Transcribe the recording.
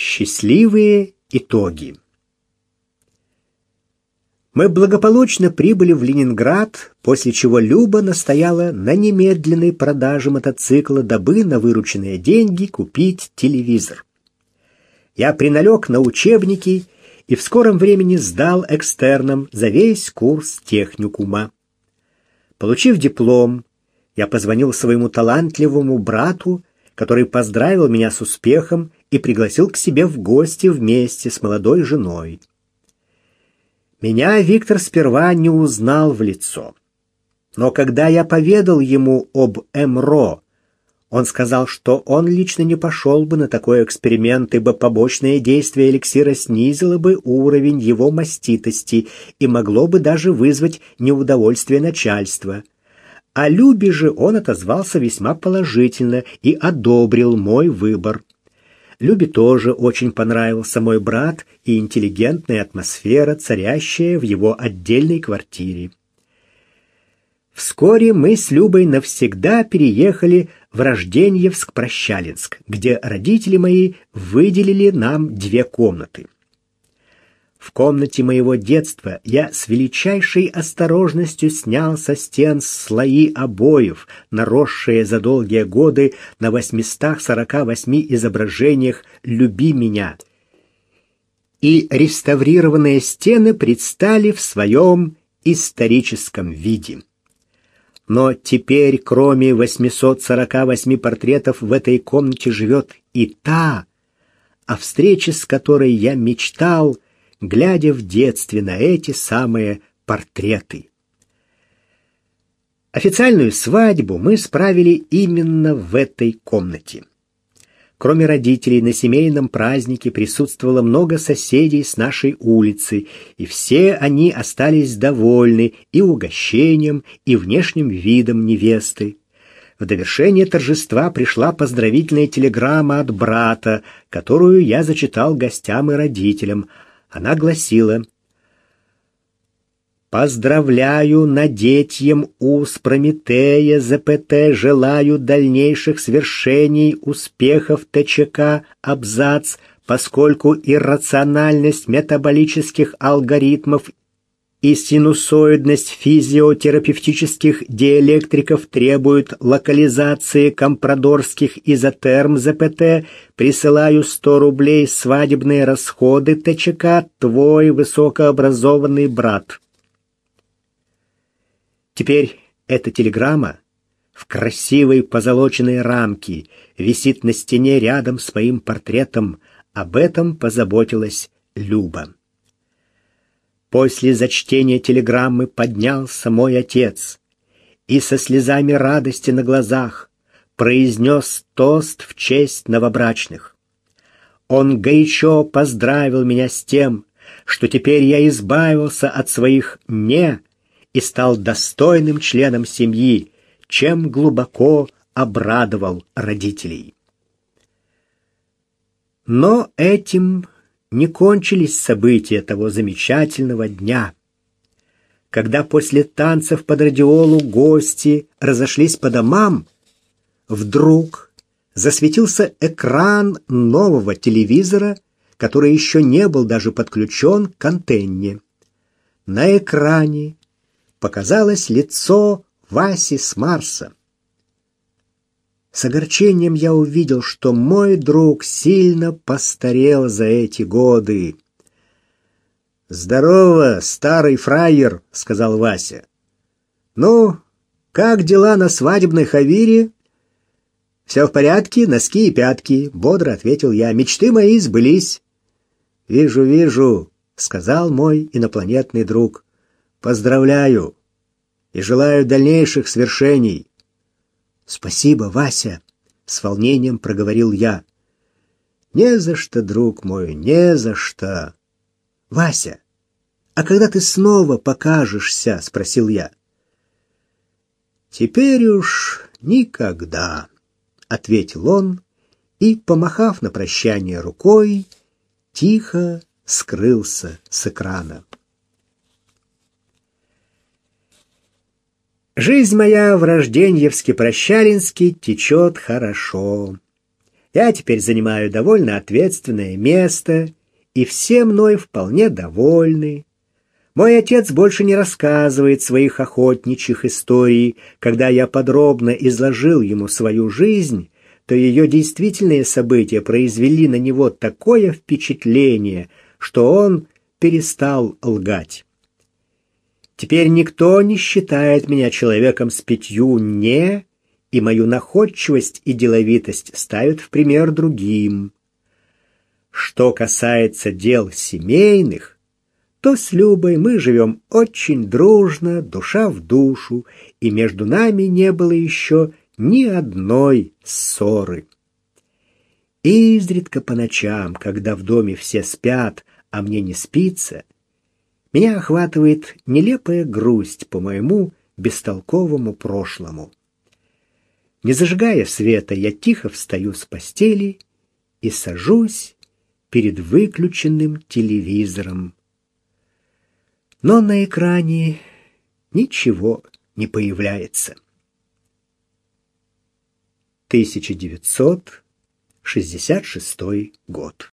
Счастливые итоги. Мы благополучно прибыли в Ленинград, после чего Люба настояла на немедленной продаже мотоцикла, дабы на вырученные деньги купить телевизор. Я приналег на учебники и в скором времени сдал экстерном за весь курс техникума. Получив диплом, я позвонил своему талантливому брату, который поздравил меня с успехом и пригласил к себе в гости вместе с молодой женой. Меня Виктор сперва не узнал в лицо. Но когда я поведал ему об МРО, он сказал, что он лично не пошел бы на такой эксперимент, ибо побочное действие эликсира снизило бы уровень его маститости и могло бы даже вызвать неудовольствие начальства. О Любе же он отозвался весьма положительно и одобрил мой выбор. Любе тоже очень понравился мой брат и интеллигентная атмосфера, царящая в его отдельной квартире. Вскоре мы с Любой навсегда переехали в Рожденьевск-Прощалинск, где родители мои выделили нам две комнаты. В комнате моего детства я с величайшей осторожностью снял со стен слои обоев, наросшие за долгие годы на 848 изображениях «Люби меня». И реставрированные стены предстали в своем историческом виде. Но теперь, кроме 848 портретов, в этой комнате живет и та, о встрече с которой я мечтал – глядя в детстве на эти самые портреты. Официальную свадьбу мы справили именно в этой комнате. Кроме родителей, на семейном празднике присутствовало много соседей с нашей улицы, и все они остались довольны и угощением, и внешним видом невесты. В довершение торжества пришла поздравительная телеграмма от брата, которую я зачитал гостям и родителям, она гласила «Поздравляю надетьем уз Прометея ЗПТ, желаю дальнейших свершений, успехов ТЧК, абзац, поскольку иррациональность метаболических алгоритмов и синусоидность физиотерапевтических диэлектриков требуют локализации компрадорских изотерм ЗПТ, присылаю 100 рублей свадебные расходы ТЧК, твой высокообразованный брат. Теперь эта телеграмма в красивой позолоченной рамке висит на стене рядом с моим портретом. Об этом позаботилась Люба. После зачтения телеграммы поднялся мой отец и со слезами радости на глазах произнес тост в честь новобрачных. Он горячо поздравил меня с тем, что теперь я избавился от своих «не» и стал достойным членом семьи, чем глубоко обрадовал родителей. Но этим не кончились события того замечательного дня. Когда после танцев под радиолу гости разошлись по домам, вдруг засветился экран нового телевизора, который еще не был даже подключен к антенне. На экране показалось лицо Васи с Марса. С огорчением я увидел, что мой друг сильно постарел за эти годы. «Здорово, старый фраер», — сказал Вася. «Ну, как дела на свадебной хавире?» «Все в порядке, носки и пятки», — бодро ответил я. «Мечты мои сбылись». «Вижу, вижу», — сказал мой инопланетный друг. «Поздравляю и желаю дальнейших свершений. Спасибо, Вася, с волнением проговорил я. Не за что, друг мой, не за что. Вася, а когда ты снова покажешься, спросил я. Теперь уж никогда, ответил он и, помахав на прощание рукой, тихо скрылся с экрана. Жизнь моя в Рожденьевске-Прощалинске течет хорошо. Я теперь занимаю довольно ответственное место, и все мной вполне довольны. Мой отец больше не рассказывает своих охотничьих историй. Когда я подробно изложил ему свою жизнь, то ее действительные события произвели на него такое впечатление, что он перестал лгать. Теперь никто не считает меня человеком с пятью «не», и мою находчивость и деловитость ставят в пример другим. Что касается дел семейных, то с Любой мы живем очень дружно, душа в душу, и между нами не было еще ни одной ссоры. Изредка по ночам, когда в доме все спят, а мне не спится, меня охватывает нелепая грусть по моему бестолковому прошлому. Не зажигая света, я тихо встаю с постели и сажусь перед выключенным телевизором но на экране ничего не появляется. 1966 год.